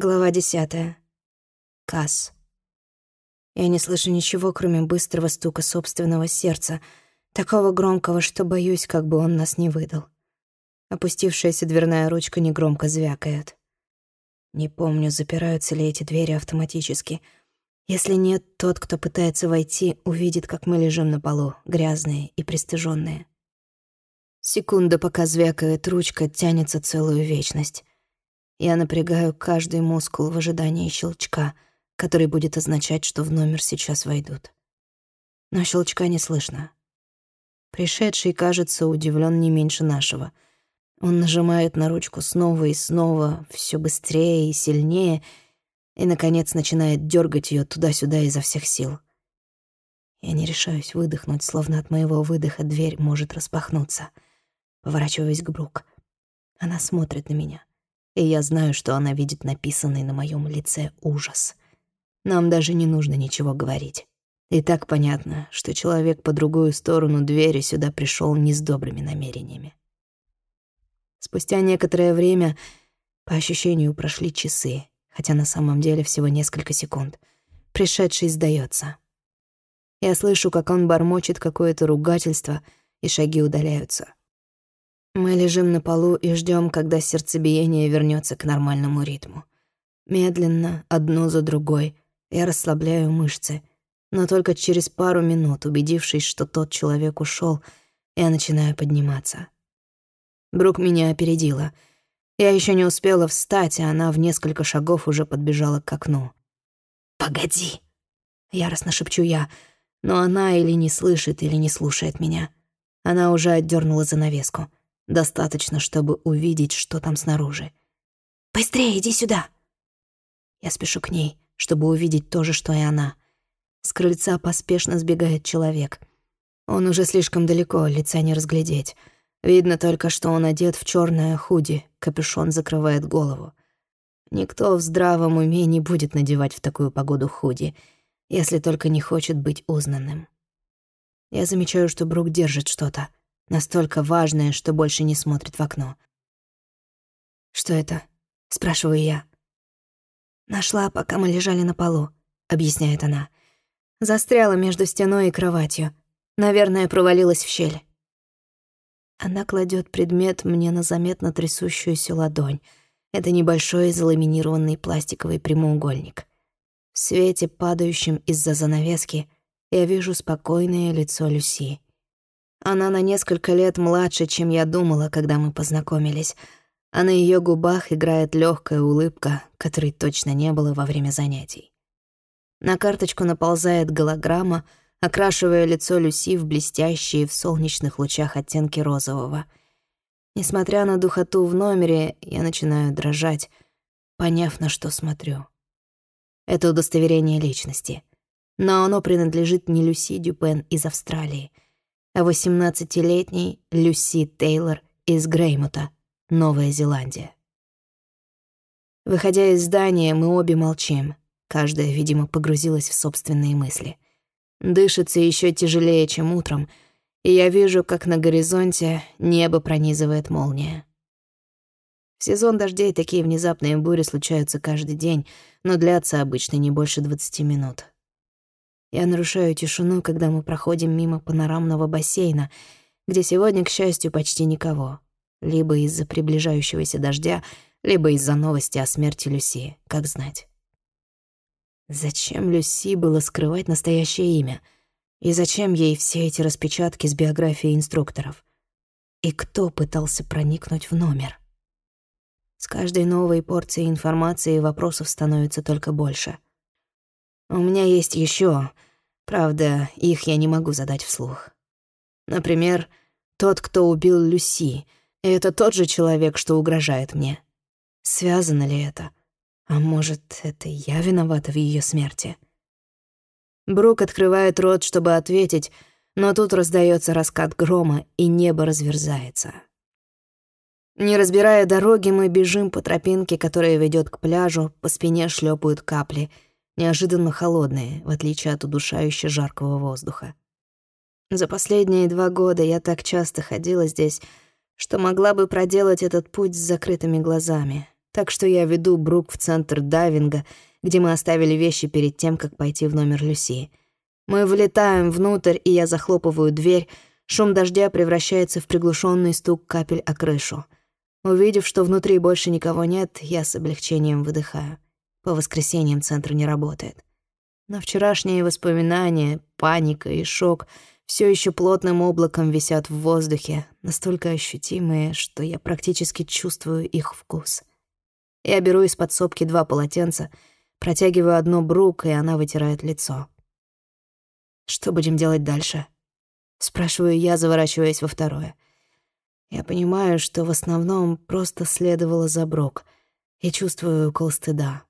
Глава десятая. Касс. Я не слышу ничего, кроме быстрого стука собственного сердца, такого громкого, что боюсь, как бы он нас не выдал. Опустившаяся дверная ручка негромко звякает. Не помню, запираются ли эти двери автоматически. Если нет, тот, кто пытается войти, увидит, как мы лежим на полу, грязные и пристыженные. Секунда, пока звякает ручка, тянется целую вечность. Я напрягаю каждый мускул в ожидании щелчка, который будет означать, что в номер сейчас войдут. Но щелчка не слышно. Пришедший, кажется, удивлен не меньше нашего. Он нажимает на ручку снова и снова, все быстрее и сильнее, и, наконец, начинает дергать ее туда-сюда изо всех сил. Я не решаюсь выдохнуть, словно от моего выдоха дверь может распахнуться. Поворачиваюсь к Брук. Она смотрит на меня и я знаю, что она видит написанный на моем лице ужас. Нам даже не нужно ничего говорить. И так понятно, что человек по другую сторону двери сюда пришел не с добрыми намерениями. Спустя некоторое время, по ощущению, прошли часы, хотя на самом деле всего несколько секунд. Пришедший сдается. Я слышу, как он бормочет какое-то ругательство, и шаги удаляются. Мы лежим на полу и ждем, когда сердцебиение вернется к нормальному ритму. Медленно, одну за другой, я расслабляю мышцы, но только через пару минут, убедившись, что тот человек ушел, я начинаю подниматься. Брук меня опередила. Я еще не успела встать, а она в несколько шагов уже подбежала к окну. «Погоди!» — яростно шепчу я, но она или не слышит, или не слушает меня. Она уже отдернула занавеску. Достаточно, чтобы увидеть, что там снаружи. «Быстрее, иди сюда!» Я спешу к ней, чтобы увидеть то же, что и она. С крыльца поспешно сбегает человек. Он уже слишком далеко, лица не разглядеть. Видно только, что он одет в черное худи, капюшон закрывает голову. Никто в здравом уме не будет надевать в такую погоду худи, если только не хочет быть узнанным. Я замечаю, что Брук держит что-то. Настолько важное, что больше не смотрит в окно. «Что это?» — спрашиваю я. «Нашла, пока мы лежали на полу», — объясняет она. Застряла между стеной и кроватью. Наверное, провалилась в щель. Она кладет предмет мне на заметно трясущуюся ладонь. Это небольшой заламинированный пластиковый прямоугольник. В свете, падающем из-за занавески, я вижу спокойное лицо Люси. Она на несколько лет младше, чем я думала, когда мы познакомились, а на ее губах играет легкая улыбка, которой точно не было во время занятий. На карточку наползает голограмма, окрашивая лицо Люси в блестящие в солнечных лучах оттенки розового. Несмотря на духоту в номере, я начинаю дрожать, поняв, на что смотрю. Это удостоверение личности. Но оно принадлежит не Люси Дюпен из Австралии — 18-летней Люси Тейлор из Греймута, Новая Зеландия. Выходя из здания, мы обе молчим. Каждая, видимо, погрузилась в собственные мысли. Дышится еще тяжелее, чем утром, и я вижу, как на горизонте небо пронизывает молния. В сезон дождей такие внезапные бури случаются каждый день, но длятся обычно не больше 20 минут. Я нарушаю тишину, когда мы проходим мимо панорамного бассейна, где сегодня, к счастью, почти никого. Либо из-за приближающегося дождя, либо из-за новости о смерти Люси, как знать. Зачем Люси было скрывать настоящее имя? И зачем ей все эти распечатки с биографией инструкторов? И кто пытался проникнуть в номер? С каждой новой порцией информации вопросов становится только больше — у меня есть еще, правда, их я не могу задать вслух. Например, тот, кто убил Люси, это тот же человек, что угрожает мне. Связано ли это? А может, это я виновата в ее смерти? Брук открывает рот, чтобы ответить, но тут раздается раскат грома, и небо разверзается. Не разбирая дороги, мы бежим по тропинке, которая ведет к пляжу, по спине шлепают капли — неожиданно холодные, в отличие от удушающе жаркого воздуха. За последние два года я так часто ходила здесь, что могла бы проделать этот путь с закрытыми глазами. так что я веду Брук в центр дайвинга, где мы оставили вещи перед тем, как пойти в номер Люси. Мы влетаем внутрь, и я захлопываю дверь. Шум дождя превращается в приглушенный стук капель о крышу. Увидев, что внутри больше никого нет, я с облегчением выдыхаю. По воскресеньям центр не работает. Но вчерашние воспоминания, паника и шок все еще плотным облаком висят в воздухе, настолько ощутимые, что я практически чувствую их вкус. Я беру из подсобки два полотенца, протягиваю одно Брук, и она вытирает лицо. «Что будем делать дальше?» Спрашиваю я, заворачиваясь во второе. Я понимаю, что в основном просто следовала за Брук, и чувствую укол стыда.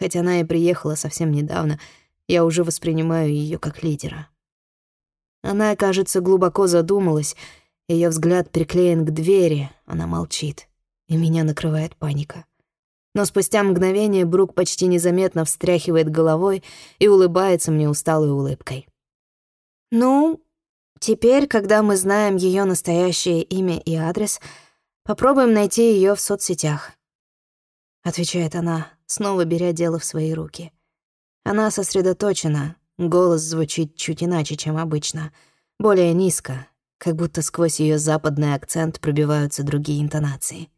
Хоть она и приехала совсем недавно, я уже воспринимаю ее как лидера. Она, кажется, глубоко задумалась, ее взгляд приклеен к двери, она молчит, и меня накрывает паника. Но спустя мгновение Брук почти незаметно встряхивает головой и улыбается мне усталой улыбкой. «Ну, теперь, когда мы знаем ее настоящее имя и адрес, попробуем найти ее в соцсетях», — отвечает она, снова беря дело в свои руки. Она сосредоточена, голос звучит чуть иначе, чем обычно, более низко, как будто сквозь ее западный акцент пробиваются другие интонации.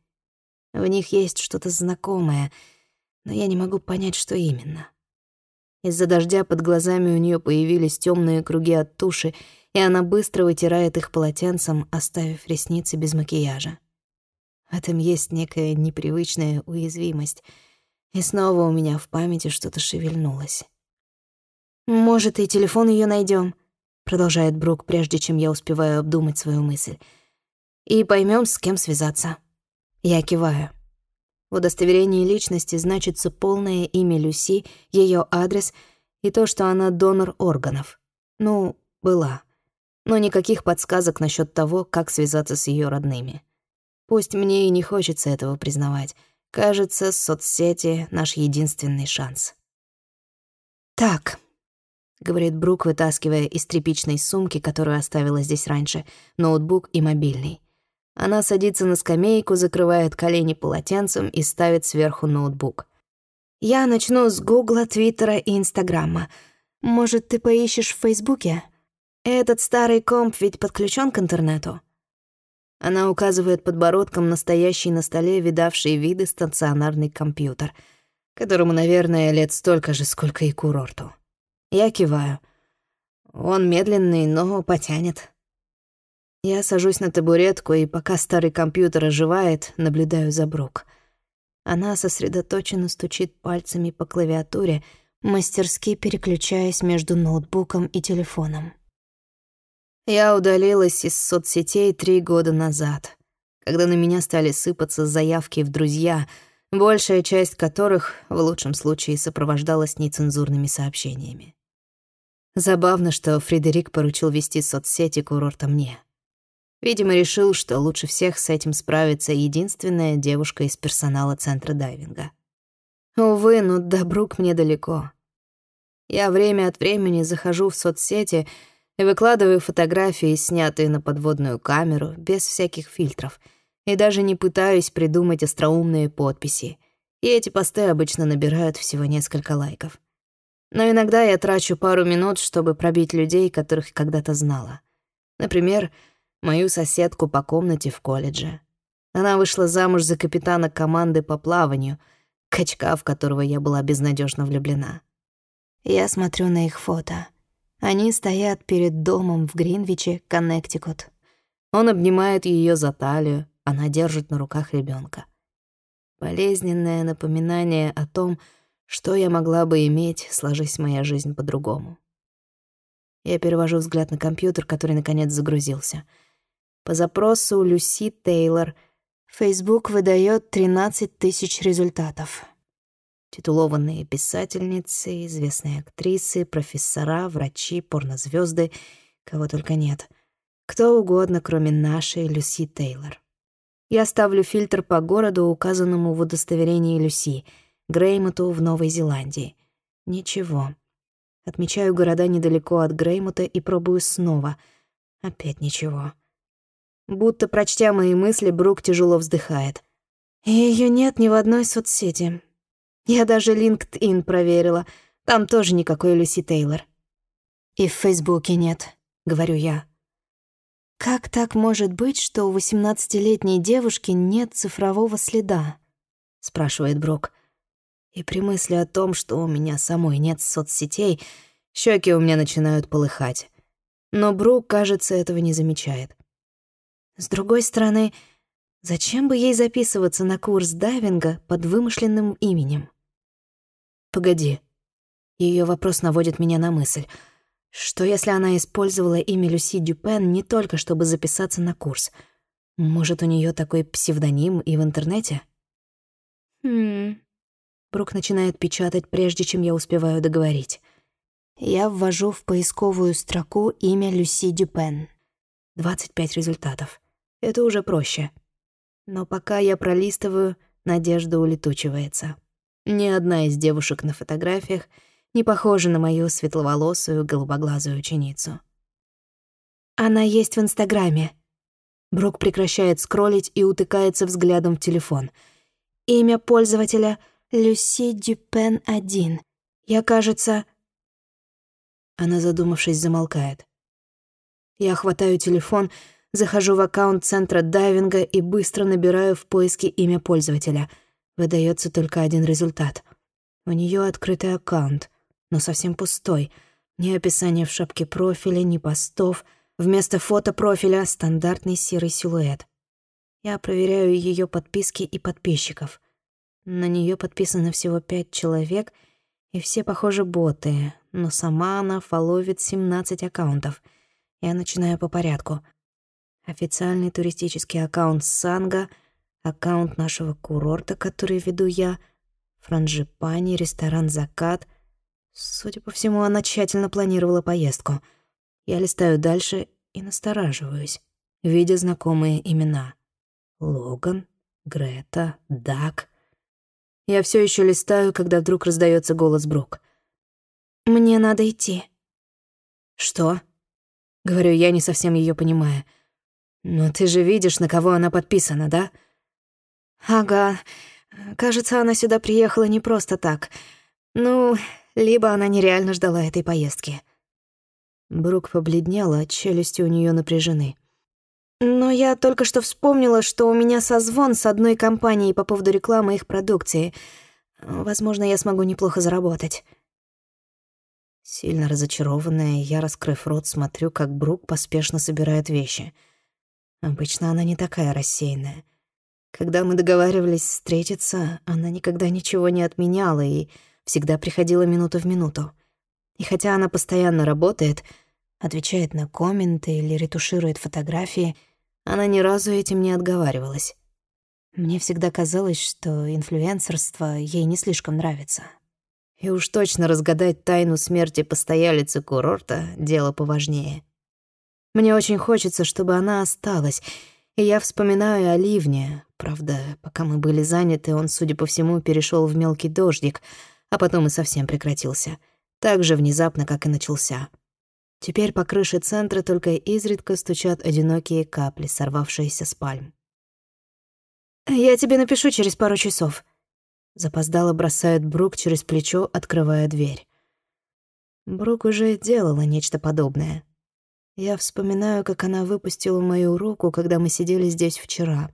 В них есть что-то знакомое, но я не могу понять, что именно. Из-за дождя под глазами у нее появились темные круги от туши, и она быстро вытирает их полотенцем, оставив ресницы без макияжа. В этом есть некая непривычная уязвимость — и снова у меня в памяти что-то шевельнулось. «Может, и телефон ее найдем, продолжает Брук, прежде чем я успеваю обдумать свою мысль. «И поймем, с кем связаться». Я киваю. В удостоверении личности значится полное имя Люси, ее адрес и то, что она донор органов. Ну, была. Но никаких подсказок насчет того, как связаться с ее родными. Пусть мне и не хочется этого признавать — Кажется, соцсети — наш единственный шанс. «Так», — говорит Брук, вытаскивая из тряпичной сумки, которую оставила здесь раньше, ноутбук и мобильный. Она садится на скамейку, закрывает колени полотенцем и ставит сверху ноутбук. «Я начну с Гугла, Твиттера и Инстаграма. Может, ты поищешь в Фейсбуке? Этот старый комп ведь подключен к интернету?» Она указывает подбородком настоящий на столе видавший виды стационарный компьютер, которому, наверное, лет столько же, сколько и курорту. Я киваю. Он медленный, но потянет. Я сажусь на табуретку, и пока старый компьютер оживает, наблюдаю за Брук. Она сосредоточенно стучит пальцами по клавиатуре, мастерски переключаясь между ноутбуком и телефоном. Я удалилась из соцсетей три года назад, когда на меня стали сыпаться заявки в друзья, большая часть которых, в лучшем случае, сопровождалась нецензурными сообщениями. Забавно, что Фредерик поручил вести соцсети курорта мне. Видимо, решил, что лучше всех с этим справится единственная девушка из персонала центра дайвинга. Увы, но до Брук мне далеко. Я время от времени захожу в соцсети — выкладываю фотографии, снятые на подводную камеру, без всяких фильтров, и даже не пытаюсь придумать остроумные подписи. И эти посты обычно набирают всего несколько лайков. Но иногда я трачу пару минут, чтобы пробить людей, которых когда-то знала. Например, мою соседку по комнате в колледже. Она вышла замуж за капитана команды по плаванию, качка, в которого я была безнадежно влюблена. Я смотрю на их фото — они стоят перед домом в Гринвиче, Коннектикут. Он обнимает ее за талию, она держит на руках ребенка. Болезненное напоминание о том, что я могла бы иметь, сложись моя жизнь по-другому. Я перевожу взгляд на компьютер, который наконец загрузился. По запросу Люси Тейлор Facebook выдает 13 тысяч результатов. Титулованные писательницы, известные актрисы, профессора, врачи, порнозвезды, кого только нет. Кто угодно, кроме нашей Люси Тейлор. Я ставлю фильтр по городу, указанному в удостоверении Люси, Греймоту в Новой Зеландии. Ничего. Отмечаю города недалеко от Греймота и пробую снова. Опять ничего. Будто прочтя мои мысли, Брук тяжело вздыхает. Ее нет ни в одной соцсети. Я даже LinkedIn проверила. Там тоже никакой Люси Тейлор. И в Фейсбуке нет, говорю я. Как так может быть, что у 18-летней девушки нет цифрового следа? спрашивает Брок. И при мысли о том, что у меня самой нет соцсетей, щеки у меня начинают полыхать. Но Брук, кажется, этого не замечает. С другой стороны, зачем бы ей записываться на курс дайвинга под вымышленным именем? Погоди. Ее вопрос наводит меня на мысль. Что если она использовала имя Люси Дюпен не только чтобы записаться на курс? Может, у нее такой псевдоним и в интернете? Хм, Брук начинает печатать, прежде чем я успеваю договорить. Я ввожу в поисковую строку имя Люси Дюпен. 25 результатов. Это уже проще. Но пока я пролистываю, надежда улетучивается. Ни одна из девушек на фотографиях не похожа на мою светловолосую голубоглазую ученицу. Она есть в Инстаграме. Брук прекращает скроллить и утыкается взглядом в телефон. Имя пользователя — Люси Дюпен-1. Я, кажется...» Она, задумавшись, замолкает. Я хватаю телефон, захожу в аккаунт центра дайвинга и быстро набираю в поиске имя пользователя. Выдается только один результат. У нее открытый аккаунт, но совсем пустой. Ни описания в шапке профиля, ни постов. Вместо фото профиля — стандартный серый силуэт. Я проверяю ее подписки и подписчиков. На нее подписано всего пять человек, и все, похоже, боты, но сама она фоловит 17 аккаунтов. Я начинаю по порядку. Официальный туристический аккаунт Санга, аккаунт нашего курорта, который веду я, Франжипани, ресторан «Закат». Судя по всему, она тщательно планировала поездку. Я листаю дальше и настораживаюсь, видя знакомые имена. Логан, Грета, Дак — я все еще листаю, когда вдруг раздается голос Брук. «Мне надо идти». «Что?» — говорю я, не совсем ее понимая. «Но ты же видишь, на кого она подписана, да?» «Ага. Кажется, она сюда приехала не просто так. Ну, либо она нереально ждала этой поездки». Брук побледнела, челюсти у нее напряжены. Но я только что вспомнила, что у меня созвон с одной компанией по поводу рекламы их продукции. Возможно, я смогу неплохо заработать. Сильно разочарованная, я, раскрыв рот, смотрю, как Брук поспешно собирает вещи. Обычно она не такая рассеянная. Когда мы договаривались встретиться, она никогда ничего не отменяла и всегда приходила минуту в минуту. И хотя она постоянно работает, отвечает на комменты или ретуширует фотографии — она ни разу этим не отговаривалась. Мне всегда казалось, что инфлюенсерство ей не слишком нравится. И уж точно разгадать тайну смерти постоялицы курорта — дело поважнее. Мне очень хочется, чтобы она осталась, и я вспоминаю о Ливне. Правда, пока мы были заняты, он, судя по всему, перешел в мелкий дождик, а потом и совсем прекратился. Так же внезапно, как и начался. Теперь по крыше центра только изредка стучат одинокие капли, сорвавшиеся с пальм. «Я тебе напишу через пару часов», — запоздало бросает Брук через плечо, открывая дверь. Брук уже делала нечто подобное. Я вспоминаю, как она выпустила мою руку, когда мы сидели здесь вчера.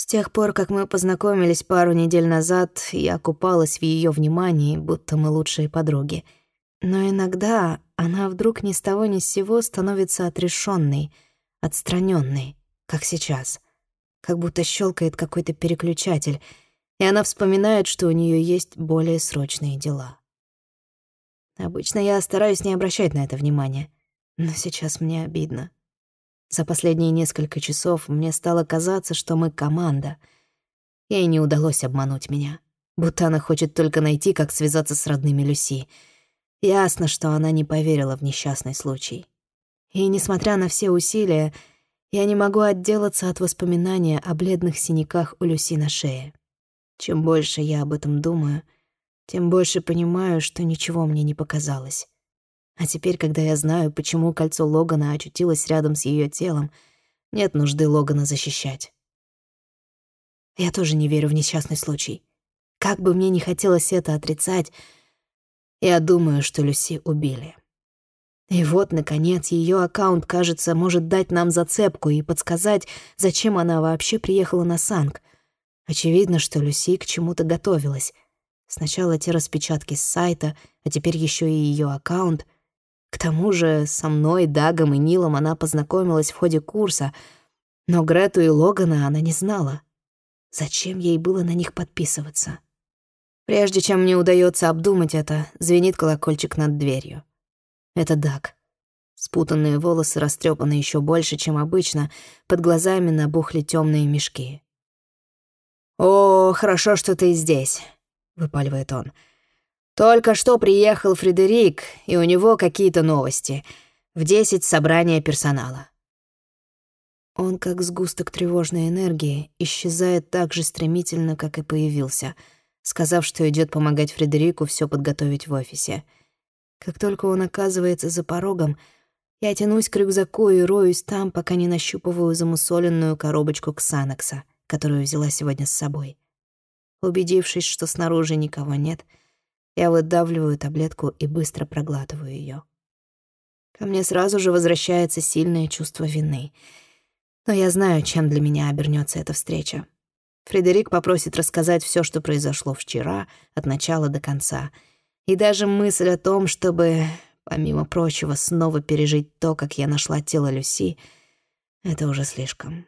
С тех пор, как мы познакомились пару недель назад, я купалась в ее внимании, будто мы лучшие подруги — но иногда она вдруг ни с того ни с сего становится отрешенной, отстраненной, как сейчас. Как будто щелкает какой-то переключатель, и она вспоминает, что у нее есть более срочные дела. Обычно я стараюсь не обращать на это внимания, но сейчас мне обидно. За последние несколько часов мне стало казаться, что мы команда. Ей не удалось обмануть меня, будто она хочет только найти, как связаться с родными Люси — Ясно, что она не поверила в несчастный случай. И, несмотря на все усилия, я не могу отделаться от воспоминания о бледных синяках у Люси на шее. Чем больше я об этом думаю, тем больше понимаю, что ничего мне не показалось. А теперь, когда я знаю, почему кольцо Логана очутилось рядом с ее телом, нет нужды Логана защищать. Я тоже не верю в несчастный случай. Как бы мне не хотелось это отрицать, я думаю, что Люси убили. И вот, наконец, ее аккаунт, кажется, может дать нам зацепку и подсказать, зачем она вообще приехала на Санк. Очевидно, что Люси к чему-то готовилась. Сначала те распечатки с сайта, а теперь еще и ее аккаунт. К тому же со мной, Дагом и Нилом она познакомилась в ходе курса, но Грету и Логана она не знала. Зачем ей было на них подписываться? Прежде чем мне удается обдумать это, звенит колокольчик над дверью. Это Даг. Спутанные волосы растрепаны еще больше, чем обычно, под глазами набухли темные мешки. «О, хорошо, что ты здесь», — выпаливает он. «Только что приехал Фредерик, и у него какие-то новости. В десять собрания персонала». Он, как сгусток тревожной энергии, исчезает так же стремительно, как и появился, сказав, что идет помогать Фредерику все подготовить в офисе. Как только он оказывается за порогом, я тянусь к рюкзаку и роюсь там, пока не нащупываю замусоленную коробочку Ксанакса, которую взяла сегодня с собой. Убедившись, что снаружи никого нет, я выдавливаю таблетку и быстро проглатываю ее. Ко мне сразу же возвращается сильное чувство вины — но я знаю, чем для меня обернется эта встреча. Фредерик попросит рассказать все, что произошло вчера, от начала до конца. И даже мысль о том, чтобы, помимо прочего, снова пережить то, как я нашла тело Люси, это уже слишком.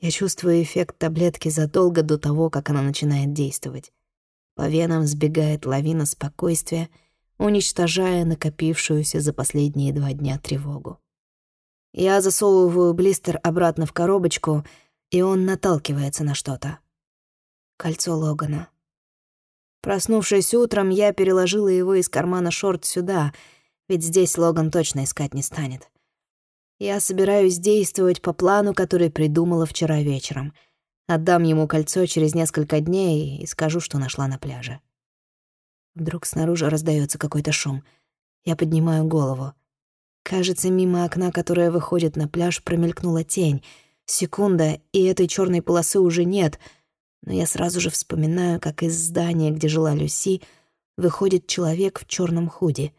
Я чувствую эффект таблетки задолго до того, как она начинает действовать. По венам сбегает лавина спокойствия, уничтожая накопившуюся за последние два дня тревогу. Я засовываю блистер обратно в коробочку, и он наталкивается на что-то. Кольцо Логана. Проснувшись утром, я переложила его из кармана шорт сюда, ведь здесь Логан точно искать не станет. Я собираюсь действовать по плану, который придумала вчера вечером. Отдам ему кольцо через несколько дней и скажу, что нашла на пляже. Вдруг снаружи раздается какой-то шум. Я поднимаю голову. Кажется, мимо окна, которое выходит на пляж, промелькнула тень. Секунда, и этой черной полосы уже нет. Но я сразу же вспоминаю, как из здания, где жила Люси, выходит человек в черном худи.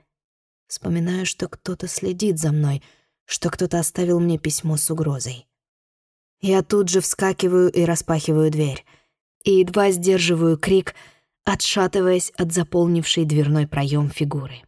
Вспоминаю, что кто-то следит за мной, что кто-то оставил мне письмо с угрозой. Я тут же вскакиваю и распахиваю дверь. И едва сдерживаю крик, отшатываясь от заполнившей дверной проем фигуры.